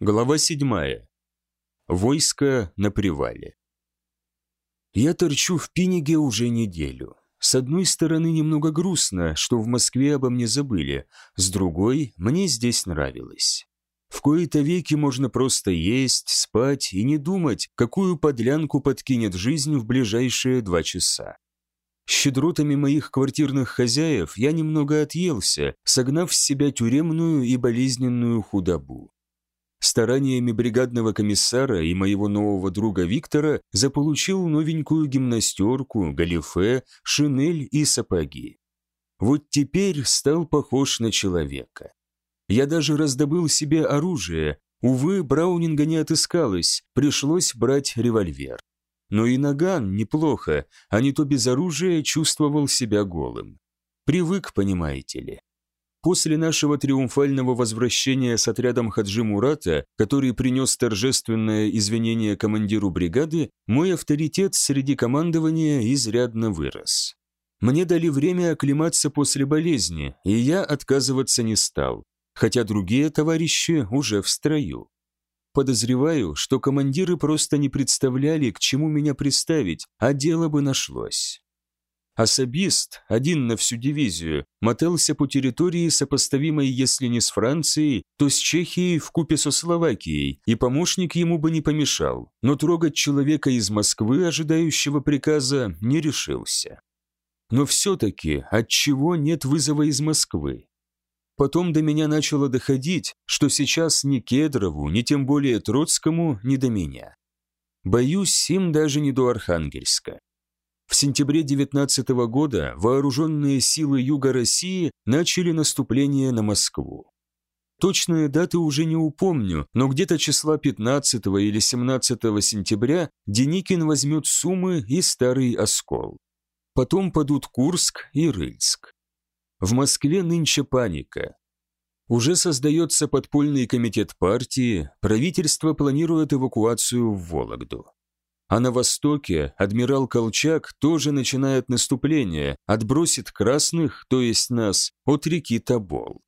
Глава 7. Войско на привале. Я торчу в Пиниге уже неделю. С одной стороны, немного грустно, что в Москве обо мне забыли, с другой, мне здесь нравилось. В кои-то веки можно просто есть, спать и не думать, какую подлянку подкинет жизнь в ближайшие два часа. Щедротами моих квартирных хозяев я немного отъелся, согнав с себя тюремную и болезненную худобу. Стараниями бригадного комиссара и моего нового друга Виктора заполучил новенькую гимнастерку, галифе, шинель и сапоги. Вот теперь стал похож на человека. Я даже раздобыл себе оружие. Увы, Браунинга не отыскалось, пришлось брать револьвер. Но и наган неплохо, а не то без оружия чувствовал себя голым. Привык, понимаете ли. После нашего триумфального возвращения с отрядом Хаджи Мурата, который принес торжественное извинение командиру бригады, мой авторитет среди командования изрядно вырос. Мне дали время оклематься после болезни, и я отказываться не стал, хотя другие товарищи уже в строю. Подозреваю, что командиры просто не представляли, к чему меня приставить, а дело бы нашлось. Особист, один на всю дивизию, мотался по территории, сопоставимой, если не с Францией, то с Чехией в купе со Словакией, и помощник ему бы не помешал, но трогать человека из Москвы, ожидающего приказа, не решился. Но все-таки отчего нет вызова из Москвы? Потом до меня начало доходить, что сейчас ни Кедрову, ни тем более Троцкому не до меня. Боюсь, им даже не до Архангельска. В сентябре 19 года вооруженные силы Юга России начали наступление на Москву. Точные даты уже не упомню, но где-то числа 15 или 17 сентября Деникин возьмет Сумы и Старый Оскол. Потом падут Курск и Рыльск. В Москве нынче паника. Уже создается подпольный комитет партии, правительство планирует эвакуацию в Вологду. А на востоке адмирал Колчак тоже начинает наступление, отбросит красных, то есть нас, от реки Тобол.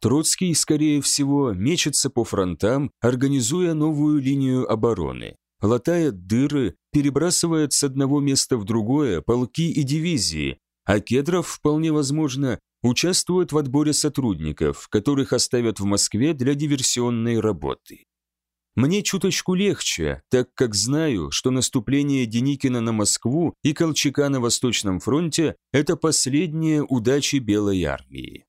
Троцкий, скорее всего, мечется по фронтам, организуя новую линию обороны, латает дыры, перебрасывает с одного места в другое полки и дивизии, а Кедров, вполне возможно, участвует в отборе сотрудников, которых оставят в Москве для диверсионной работы. Мне чуточку легче, так как знаю, что наступление Деникина на Москву и Колчака на Восточном фронте – это последние удачи Белой армии.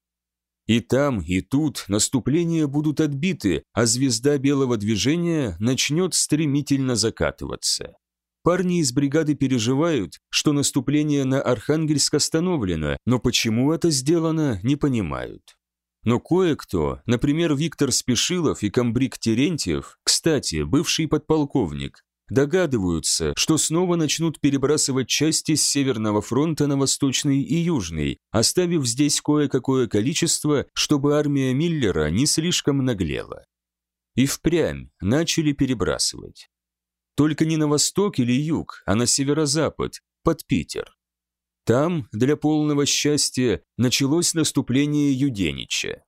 И там, и тут наступления будут отбиты, а звезда белого движения начнет стремительно закатываться. Парни из бригады переживают, что наступление на Архангельск остановлено, но почему это сделано, не понимают. Но кое-кто, например, Виктор Спешилов и комбриг Терентьев, кстати, бывший подполковник, догадываются, что снова начнут перебрасывать части с Северного фронта на Восточный и Южный, оставив здесь кое-какое количество, чтобы армия Миллера не слишком наглела. И впрямь начали перебрасывать. Только не на восток или юг, а на северо-запад, под Питер. Там, для полного счастья, началось наступление Юденича.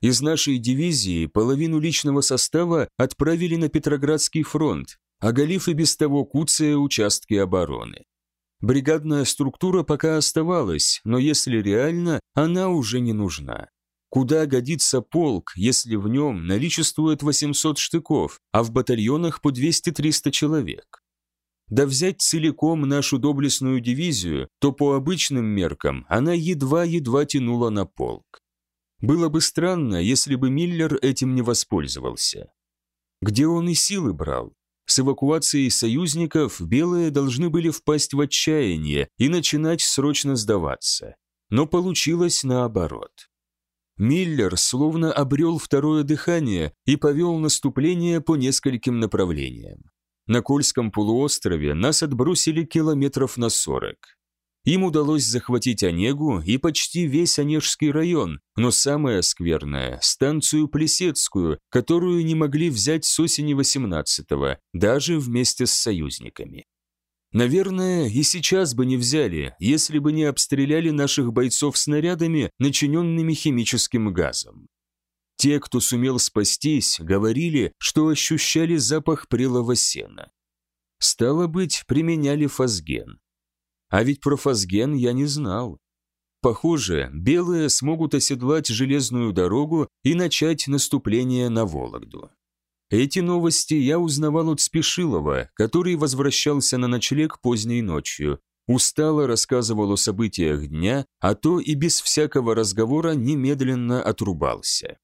Из нашей дивизии половину личного состава отправили на Петроградский фронт, оголив и без того куцые участки обороны. Бригадная структура пока оставалась, но если реально, она уже не нужна. Куда годится полк, если в нем наличествует 800 штыков, а в батальонах по 200-300 человек? Да взять целиком нашу доблестную дивизию, то по обычным меркам она едва-едва тянула на полк. Было бы странно, если бы Миллер этим не воспользовался. Где он и силы брал? С эвакуацией союзников белые должны были впасть в отчаяние и начинать срочно сдаваться. Но получилось наоборот. Миллер словно обрел второе дыхание и повел наступление по нескольким направлениям. На Кольском полуострове нас отбросили километров на 40. Им удалось захватить Онегу и почти весь Онежский район, но самое скверное – станцию Плесецкую, которую не могли взять с осени 18-го, даже вместе с союзниками. Наверное, и сейчас бы не взяли, если бы не обстреляли наших бойцов снарядами, начиненными химическим газом. Те, кто сумел спастись, говорили, что ощущали запах прелого сена. Стало быть, применяли фазген. А ведь про фазген я не знал. Похоже, белые смогут оседлать железную дорогу и начать наступление на Вологду. Эти новости я узнавал от Спешилова, который возвращался на ночлег поздней ночью, устало рассказывал о событиях дня, а то и без всякого разговора немедленно отрубался.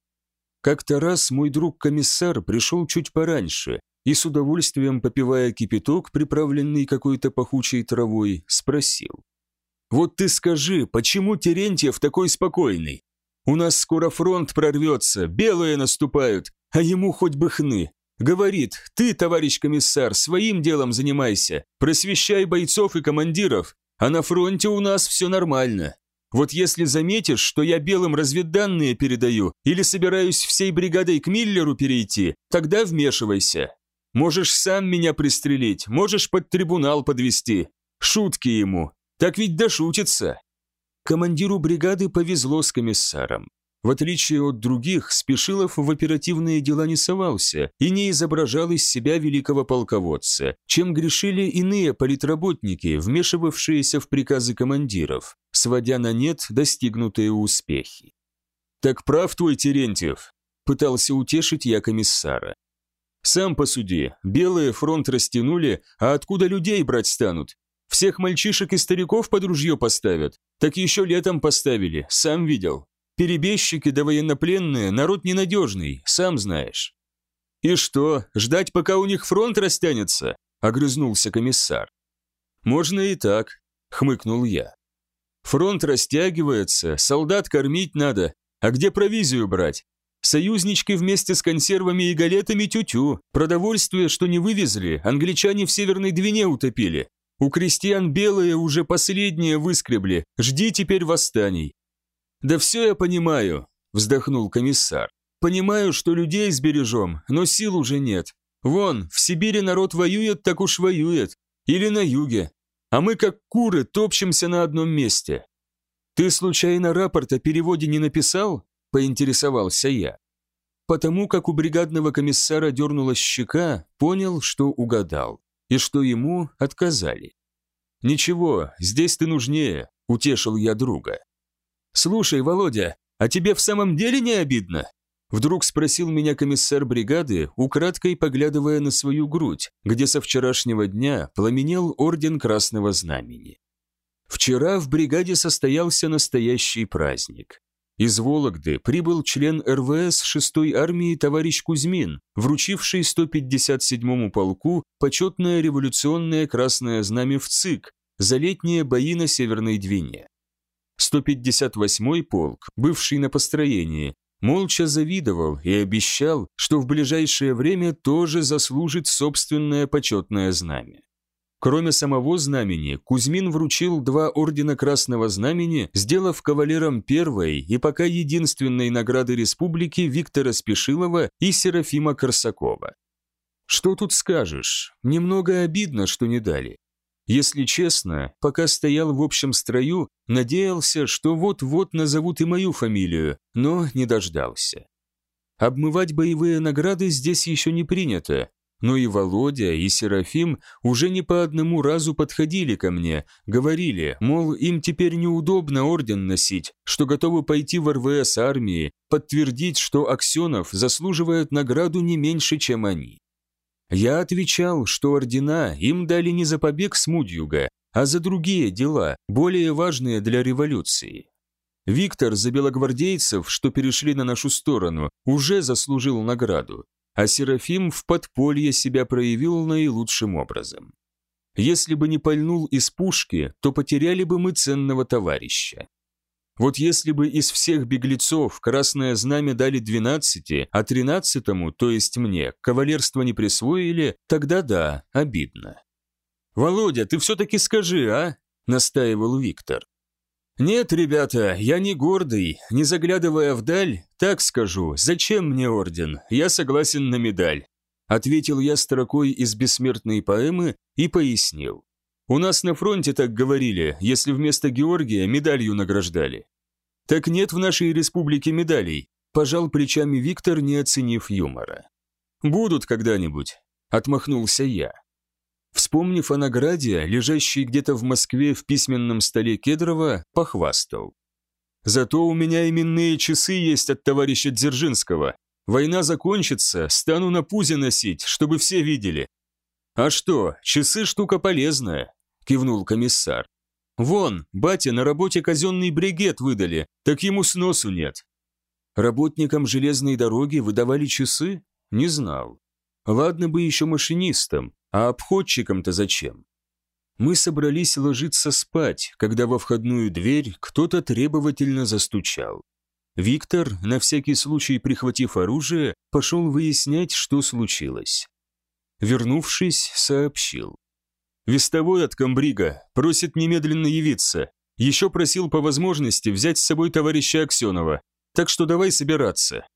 Как-то раз мой друг-комиссар пришел чуть пораньше и с удовольствием, попивая кипяток, приправленный какой-то пахучей травой, спросил. «Вот ты скажи, почему Терентьев такой спокойный? У нас скоро фронт прорвется, белые наступают, а ему хоть бы хны. Говорит, ты, товарищ комиссар, своим делом занимайся, просвещай бойцов и командиров, а на фронте у нас все нормально. Вот если заметишь, что я белым разведданные передаю или собираюсь всей бригадой к Миллеру перейти, тогда вмешивайся. Можешь сам меня пристрелить, можешь под трибунал подвести. Шутки ему. Так ведь дошутится. Командиру бригады повезло с комиссаром. В отличие от других, Спешилов в оперативные дела не совался и не изображал из себя великого полководца, чем грешили иные политработники, вмешивавшиеся в приказы командиров, сводя на нет достигнутые успехи. «Так прав твой Терентьев», – пытался утешить я комиссара. «Сам посуди, белые фронт растянули, а откуда людей брать станут? Всех мальчишек и стариков под ружье поставят. Так еще летом поставили, сам видел. Перебежчики да военнопленные – народ ненадежный, сам знаешь». «И что, ждать, пока у них фронт растянется?» – огрызнулся комиссар. «Можно и так», – хмыкнул я. «Фронт растягивается, солдат кормить надо, а где провизию брать? Союзнички вместе с консервами и галетами тю-тю, продовольствие, что не вывезли, англичане в Северной Двине утопили. У крестьян белые уже последние выскребли, жди теперь восстаний. «Да все я понимаю», – вздохнул комиссар. «Понимаю, что людей сбережем, но сил уже нет. Вон, в Сибири народ воюет, так уж воюет. Или на юге. А мы, как куры, топчемся на одном месте». «Ты случайно рапорт о переводе не написал?» – поинтересовался я. Потому как у бригадного комиссара дернулась щека, понял, что угадал, и что ему отказали. «Ничего, здесь ты нужнее», – утешил я друга. «Слушай, Володя, а тебе в самом деле не обидно?» Вдруг спросил меня комиссар бригады, украдкой поглядывая на свою грудь, где со вчерашнего дня пламенел орден Красного Знамени. Вчера в бригаде состоялся настоящий праздник. Из Вологды прибыл член РВС 6-й армии товарищ Кузьмин, вручивший 157-му полку почетное революционное красное знамя в ЦИК за летние бои на Северной Двине. 158-й полк, бывший на построении, молча завидовал и обещал, что в ближайшее время тоже заслужит собственное почетное знамя. Кроме самого знамени, Кузьмин вручил два ордена Красного Знамени, сделав кавалером первой и пока единственной награды республики Виктора Спешилова и Серафима Корсакова. Что тут скажешь, немного обидно, что не дали. Если честно, пока стоял в общем строю, надеялся, что вот-вот назовут и мою фамилию, но не дождался. Обмывать боевые награды здесь еще не принято, но и Володя, и Серафим уже не по одному разу подходили ко мне, говорили, мол, им теперь неудобно орден носить, что готовы пойти в РВС армии, подтвердить, что Аксенов заслуживает награду не меньше, чем они. Я отвечал, что ордена им дали не за побег с Мудьюга, а за другие дела, более важные для революции. Виктор за белогвардейцев, что перешли на нашу сторону, уже заслужил награду, а Серафим в подполье себя проявил наилучшим образом. Если бы не пальнул из пушки, то потеряли бы мы ценного товарища. Вот если бы из всех беглецов красное знамя дали двенадцати, а тринадцатому, то есть мне, кавалерство не присвоили, тогда да, обидно. «Володя, ты все-таки скажи, а?» – настаивал Виктор. «Нет, ребята, я не гордый, не заглядывая вдаль, так скажу, зачем мне орден, я согласен на медаль», – ответил я строкой из бессмертной поэмы и пояснил. У нас на фронте так говорили, если вместо Георгия медалью награждали. Так нет в нашей республике медалей. пожал плечами Виктор, не оценив юмора. «Будут когда-нибудь», — отмахнулся я. Вспомнив о награде, лежащей где-то в Москве в письменном столе Кедрова, похвастал. «Зато у меня именные часы есть от товарища Дзержинского. Война закончится, стану на пузе носить, чтобы все видели». «А что, часы штука полезная», — кивнул комиссар. «Вон, батя на работе казенный бригет выдали, так ему сносу нет». Работникам железной дороги выдавали часы? Не знал. Ладно бы еще машинистам, а обходчикам-то зачем? Мы собрались ложиться спать, когда во входную дверь кто-то требовательно застучал. Виктор, на всякий случай прихватив оружие, пошел выяснять, что случилось. Вернувшись, сообщил. «Вестовой от комбрига просит немедленно явиться. Еще просил по возможности взять с собой товарища Аксенова, так что давай собираться.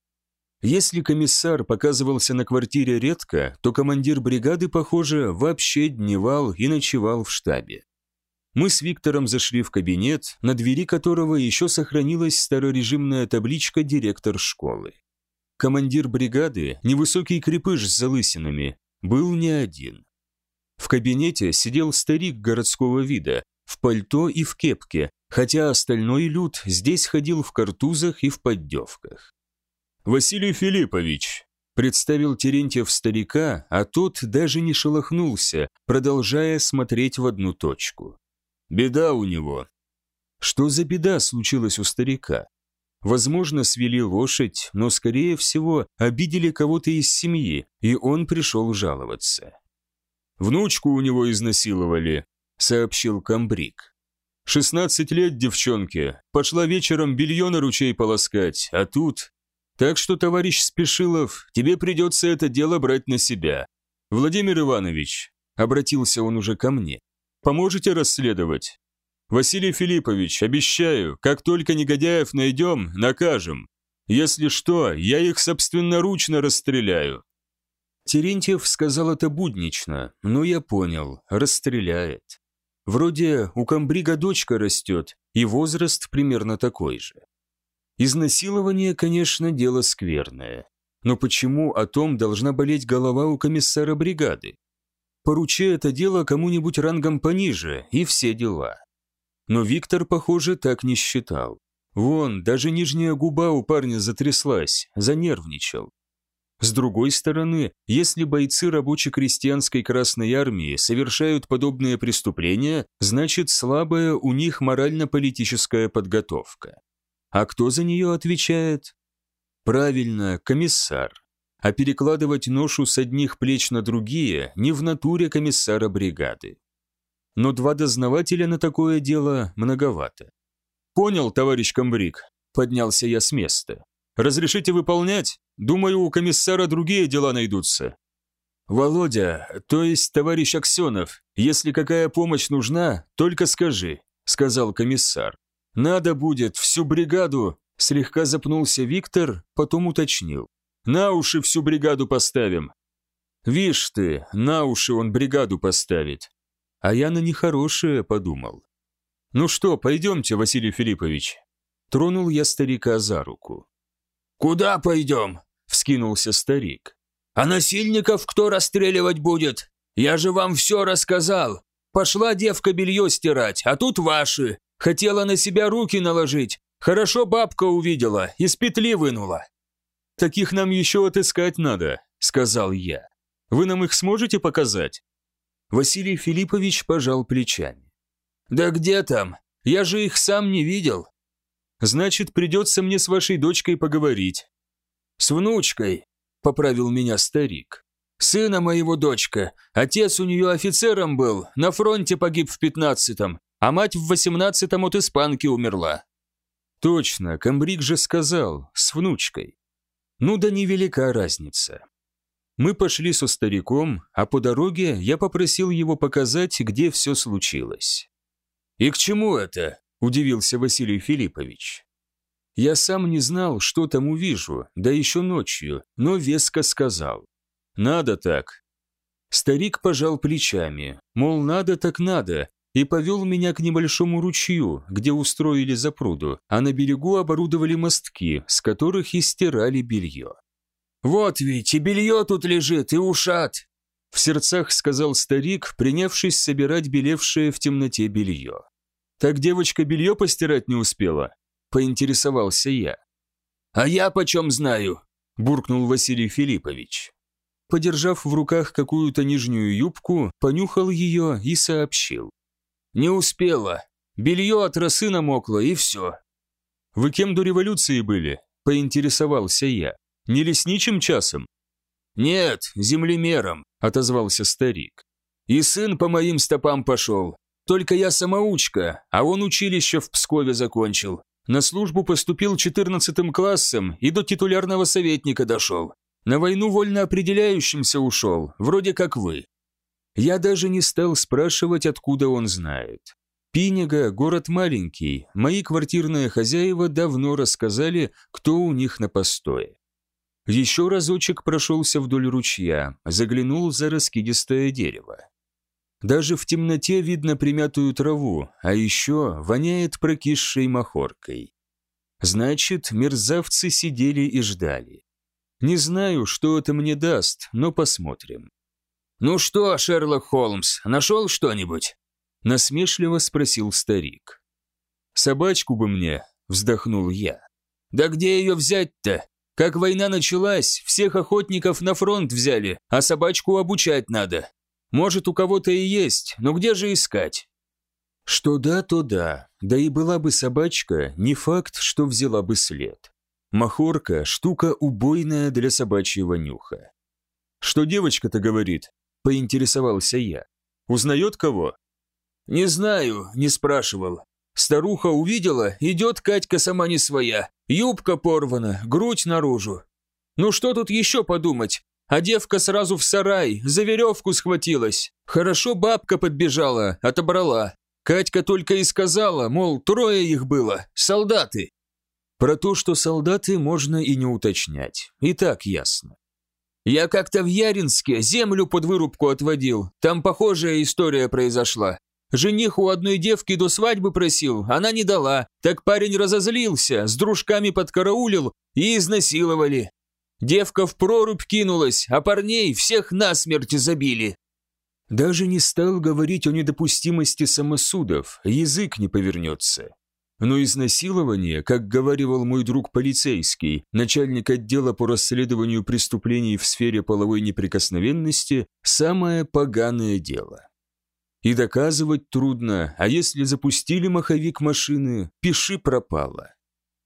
Если комиссар показывался на квартире редко, то командир бригады, похоже, вообще дневал и ночевал в штабе. Мы с Виктором зашли в кабинет, на двери которого еще сохранилась старорежимная табличка «Директор школы». Командир бригады, невысокий крепыш с залысинами, был не один. В кабинете сидел старик городского вида, в пальто и в кепке, хотя остальной люд здесь ходил в картузах и в поддевках. «Василий Филиппович», – представил Терентьев старика, а тот даже не шелохнулся, продолжая смотреть в одну точку. «Беда у него». Что за беда случилась у старика? Возможно, свели лошадь, но, скорее всего, обидели кого-то из семьи, и он пришел жаловаться. «Внучку у него изнасиловали», — сообщил комбриг. «Шестнадцать лет девчонке, пошла вечером белье на ручей полоскать, а тут так что, товарищ Спешилов, тебе придется это дело брать на себя. Владимир Иванович, обратился он уже ко мне, поможете расследовать? Василий Филиппович, обещаю, как только негодяев найдем, накажем. Если что, я их собственноручно расстреляю. Терентьев сказал это буднично, но я понял, расстреляет. Вроде у комбрига дочка растет, и возраст примерно такой же. Изнасилование, конечно, дело скверное. Но почему о том должна болеть голова у комиссара бригады? Поручи это дело кому-нибудь рангом пониже, и все дела. Но Виктор, похоже, так не считал. Вон, даже нижняя губа у парня затряслась, занервничал. С другой стороны, если бойцы рабоче-крестьянской Красной Армии совершают подобные преступления, значит слабая у них морально-политическая подготовка. А кто за нее отвечает? Правильно, комиссар. А перекладывать ношу с одних плеч на другие не в натуре комиссара бригады. Но два дознавателя на такое дело многовато. «Понял, товарищ комбриг», — поднялся я с места. «Разрешите выполнять? Думаю, у комиссара другие дела найдутся». «Володя, то есть товарищ Аксенов, если какая помощь нужна, только скажи», — сказал комиссар. «Надо будет всю бригаду!» Слегка запнулся Виктор, потом уточнил. «На уши всю бригаду поставим!» «Вишь ты, на уши он бригаду поставит!» А я на нехорошее подумал. «Ну что, пойдемте, Василий Филиппович!» Тронул я старика за руку. «Куда пойдем?» – вскинулся старик. «А насильников кто расстреливать будет? Я же вам все рассказал. Пошла девка белье стирать, а тут ваши. Хотела на себя руки наложить. Хорошо бабка увидела, из петли вынула. «Таких нам еще отыскать надо», — сказал я. «Вы нам их сможете показать?» Василий Филиппович пожал плечами. «Да где там? Я же их сам не видел». «Значит, придется мне с вашей дочкой поговорить». «С внучкой», — поправил меня старик. «Сына моего дочка. Отец у нее офицером был, на фронте погиб в пятнадцатом а мать в восемнадцатом от испанки умерла. Точно, комбриг же сказал, с внучкой. Ну да невелика разница. Мы пошли со стариком, а по дороге я попросил его показать, где все случилось. «И к чему это?» – удивился Василий Филиппович. Я сам не знал, что там увижу, да еще ночью, но веско сказал. «Надо так». Старик пожал плечами, мол, надо так надо, и повел меня к небольшому ручью, где устроили запруду, а на берегу оборудовали мостки, с которых и стирали белье. «Вот ведь и белье тут лежит, и ушат!» В сердцах сказал старик, принявшись собирать белевшее в темноте белье. «Так девочка белье постирать не успела?» – поинтересовался я. «А я почем знаю?» – буркнул Василий Филиппович. Подержав в руках какую-то нижнюю юбку, понюхал ее и сообщил. «Не успела. Белье от росы намокло, и все». «Вы кем до революции были?» – поинтересовался я. «Не лесничим часом?» «Нет, землемером», – отозвался старик. «И сын по моим стопам пошел. Только я самоучка, а он училище в Пскове закончил. На службу поступил четырнадцатым классом и до титулярного советника дошел. На войну вольно определяющимся ушел, вроде как вы. Я даже не стал спрашивать, откуда он знает. Пинега – город маленький, мои квартирные хозяева давно рассказали, кто у них на постое. Еще разочек прошелся вдоль ручья, заглянул за раскидистое дерево. Даже в темноте видно примятую траву, а еще воняет прокисшей махоркой. Значит, мерзавцы сидели и ждали. Не знаю, что это мне даст, но посмотрим. «Ну что, Шерлок Холмс, нашел что-нибудь?» Насмешливо спросил старик. «Собачку бы мне», — вздохнул я. «Да где ее взять-то? Как война началась, всех охотников на фронт взяли, а собачку обучать надо. Может, у кого-то и есть, но где же искать?» Что да, то да, да и была бы собачка, не факт, что взяла бы след. Махорка – штука убойная для собачьего нюха. «Что девочка-то говорит?» – поинтересовался я. «Узнает кого?» «Не знаю, не спрашивал. Старуха увидела, идет Катька сама не своя. Юбка порвана, грудь наружу. Ну что тут еще подумать? А девка сразу в сарай, за веревку схватилась. Хорошо бабка подбежала, отобрала. Катька только и сказала, мол, трое их было, солдаты. Про то, что солдаты, можно и не уточнять. И так ясно. Я как-то в Яринске землю под вырубку отводил. Там похожая история произошла. Жених у одной девки до свадьбы просил, она не дала. Так парень разозлился, с дружками подкараулил и изнасиловали. Девка в прорубь кинулась, а парней всех насмерть забили. Даже не стал говорить о недопустимости самосудов, язык не повернется. Но изнасилование, как говаривал мой друг полицейский, начальник отдела по расследованию преступлений в сфере половой неприкосновенности, самое поганое дело. И доказывать трудно, а если запустили маховик машины, пиши пропало.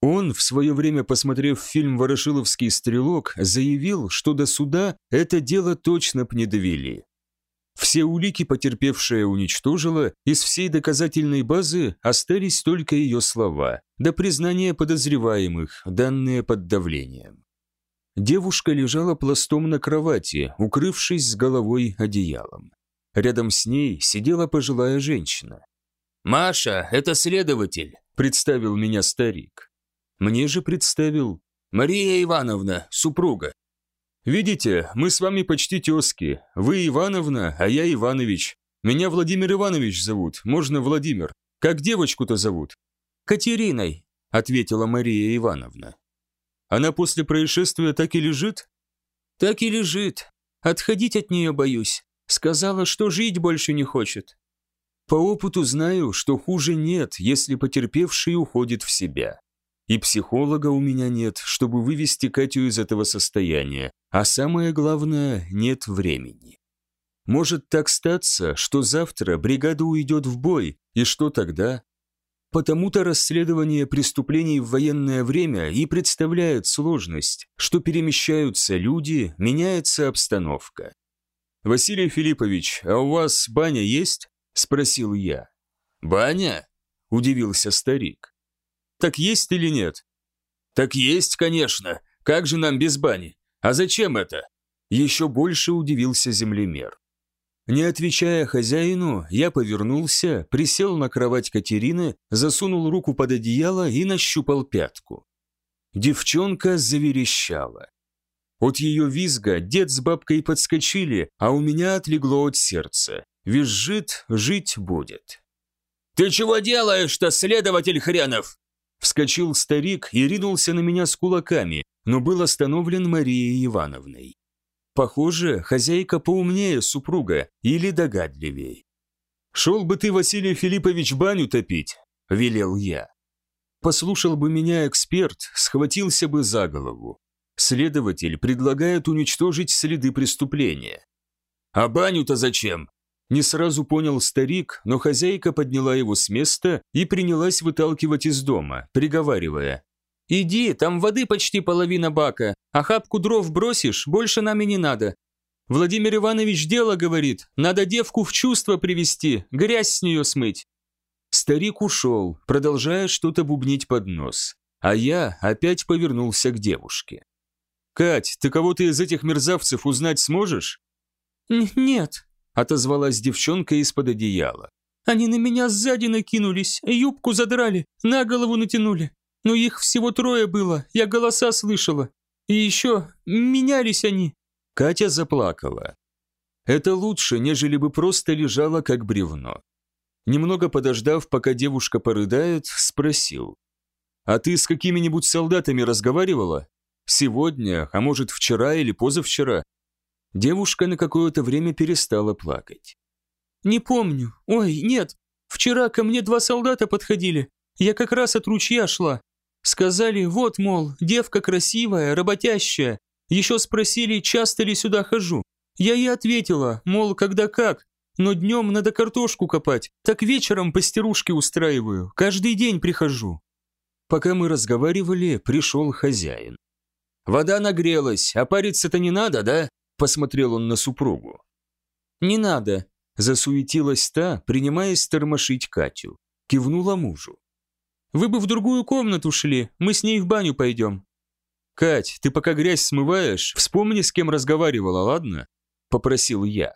Он, в свое время посмотрев фильм «Ворошиловский стрелок», заявил, что до суда это дело точно б не довели. Все улики потерпевшая уничтожила, из всей доказательной базы остались только ее слова, до признания подозреваемых, данные под давлением. Девушка лежала пластом на кровати, укрывшись с головой одеялом. Рядом с ней сидела пожилая женщина. «Маша, это следователь», – представил меня старик. Мне же представил «Мария Ивановна, супруга». «Видите, мы с вами почти тезки. Вы Ивановна, а я Иванович. Меня Владимир Иванович зовут, можно Владимир. Как девочку-то зовут?» «Катериной», — ответила Мария Ивановна. «Она после происшествия так и лежит?» «Так и лежит. Отходить от нее боюсь. Сказала, что жить больше не хочет». «По опыту знаю, что хуже нет, если потерпевший уходит в себя. И психолога у меня нет, чтобы вывести Катю из этого состояния, а самое главное, нет времени. Может так статься, что завтра бригада уйдет в бой, и что тогда? Потому-то расследование преступлений в военное время и представляет сложность, что перемещаются люди, меняется обстановка. «Василий Филиппович, а у вас баня есть?» – спросил я. «Баня?» – удивился старик. «Так есть или нет?» «Так есть, конечно. Как же нам без бани? «А зачем это?» Еще больше удивился землемер. Не отвечая хозяину, я повернулся, присел на кровать Катерины, засунул руку под одеяло и нащупал пятку. Девчонка заверещала. От ее визга дед с бабкой подскочили, а у меня отлегло от сердца. Визжит, жить будет. «Ты чего делаешь-то, следователь хренов?» Вскочил старик и ринулся на меня с кулаками, но был остановлен Марией Ивановной. Похоже, хозяйка поумнее супруга или догадливее. «Шел бы ты, Василий Филиппович, баню топить», – велел я. Послушал бы меня эксперт, схватился бы за голову. Следователь предлагает уничтожить следы преступления. «А баню-то зачем?» Не сразу понял старик, но хозяйка подняла его с места и принялась выталкивать из дома, приговаривая. «Иди, там воды почти половина бака, а хапку дров бросишь, больше нам и не надо. Владимир Иванович дело говорит, надо девку в чувство привести, грязь с нее смыть». Старик ушел, продолжая что-то бубнить под нос, а я опять повернулся к девушке. «Кать, ты кого-то из этих мерзавцев узнать сможешь?» «Нет», – отозвалась девчонка из-под одеяла. «Они на меня сзади накинулись, юбку задрали, на голову натянули. Но их всего трое было, я голоса слышала. И еще менялись они». Катя заплакала. Это лучше, нежели бы просто лежала как бревно. Немного подождав, пока девушка порыдает, спросил. «А ты с какими-нибудь солдатами разговаривала? Сегодня, а может вчера или позавчера?» Девушка на какое-то время перестала плакать. «Не помню. Ой, нет. Вчера ко мне два солдата подходили. Я как раз от ручья шла. Сказали, вот, мол, девка красивая, работящая. Еще спросили, часто ли сюда хожу. Я ей ответила, мол, когда как. Но днем надо картошку копать, так вечером пастерушки устраиваю. Каждый день прихожу». Пока мы разговаривали, пришел хозяин. «Вода нагрелась, а париться-то не надо, да?» Посмотрел он на супругу. «Не надо», – засуетилась та, принимаясь тормошить Катю. Кивнула мужу. «Вы бы в другую комнату шли, мы с ней в баню пойдем». «Кать, ты пока грязь смываешь, вспомни, с кем разговаривала, ладно?» – попросил я.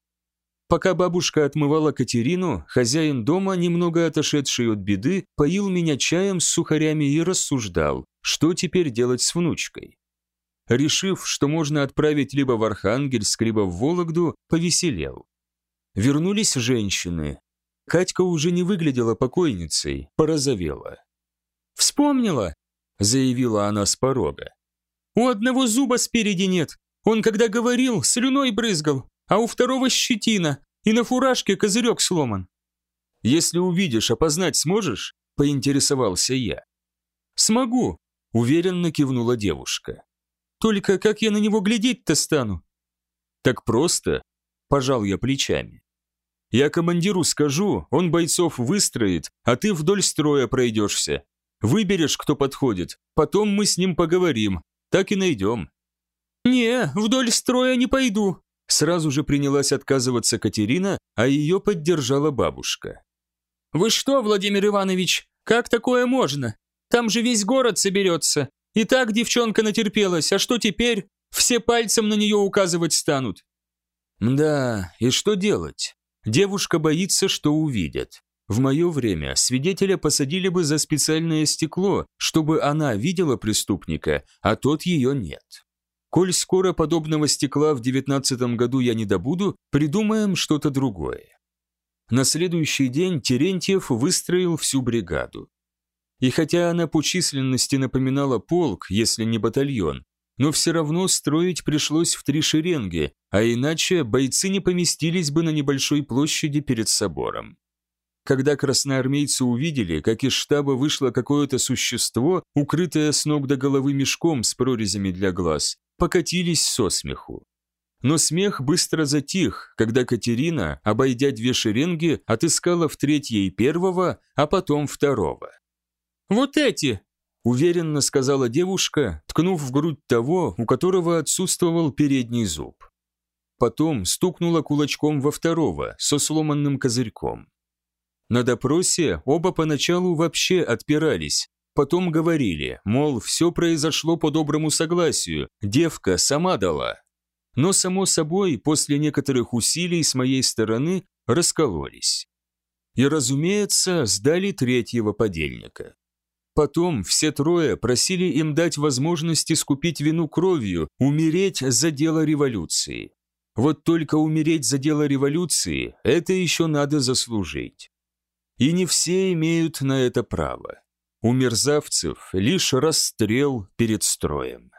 Пока бабушка отмывала Катерину, хозяин дома, немного отошедший от беды, поил меня чаем с сухарями и рассуждал, что теперь делать с внучкой решив, что можно отправить либо в Архангельск, либо в Вологду, повеселел. Вернулись женщины. Катька уже не выглядела покойницей, порозовела. «Вспомнила», — заявила она с порога. «У одного зуба спереди нет. Он, когда говорил, слюной брызгал, а у второго щетина, и на фуражке козырек сломан». «Если увидишь, опознать сможешь?» – поинтересовался я. «Смогу», – уверенно кивнула девушка. Только как я на него глядеть-то стану?» «Так просто», – пожал я плечами. «Я командиру скажу, он бойцов выстроит, а ты вдоль строя пройдешься. Выберешь, кто подходит, потом мы с ним поговорим, так и найдем». «Не, вдоль строя не пойду», – сразу же принялась отказываться Катерина, а ее поддержала бабушка. «Вы что, Владимир Иванович, как такое можно? Там же весь город соберется. И так девчонка натерпелась, а что теперь? Все пальцем на нее указывать станут. Да, и что делать? Девушка боится, что увидят. В мое время свидетеля посадили бы за специальное стекло, чтобы она видела преступника, а тот ее нет. Коль скоро подобного стекла в девятнадцатом году я не добуду, придумаем что-то другое. На следующий день Терентьев выстроил всю бригаду. И хотя она по численности напоминала полк, если не батальон, но все равно строить пришлось в три шеренги, а иначе бойцы не поместились бы на небольшой площади перед собором. Когда красноармейцы увидели, как из штаба вышло какое-то существо, укрытое с ног до головы мешком с прорезями для глаз, покатились со смеху. Но смех быстро затих, когда Катерина, обойдя две шеренги, отыскала в третьей первого, а потом второго. «Вот эти!» – уверенно сказала девушка, ткнув в грудь того, у которого отсутствовал передний зуб. Потом стукнула кулачком во второго, со сломанным козырьком. На допросе оба поначалу вообще отпирались, потом говорили, мол, все произошло по доброму согласию, девка сама дала. Но, само собой, после некоторых усилий с моей стороны раскололись. И, разумеется, сдали третьего подельника. Потом все трое просили им дать возможность искупить вину кровью, умереть за дело революции. Вот только умереть за дело революции – это еще надо заслужить. И не все имеют на это право. У мерзавцев лишь расстрел перед строем.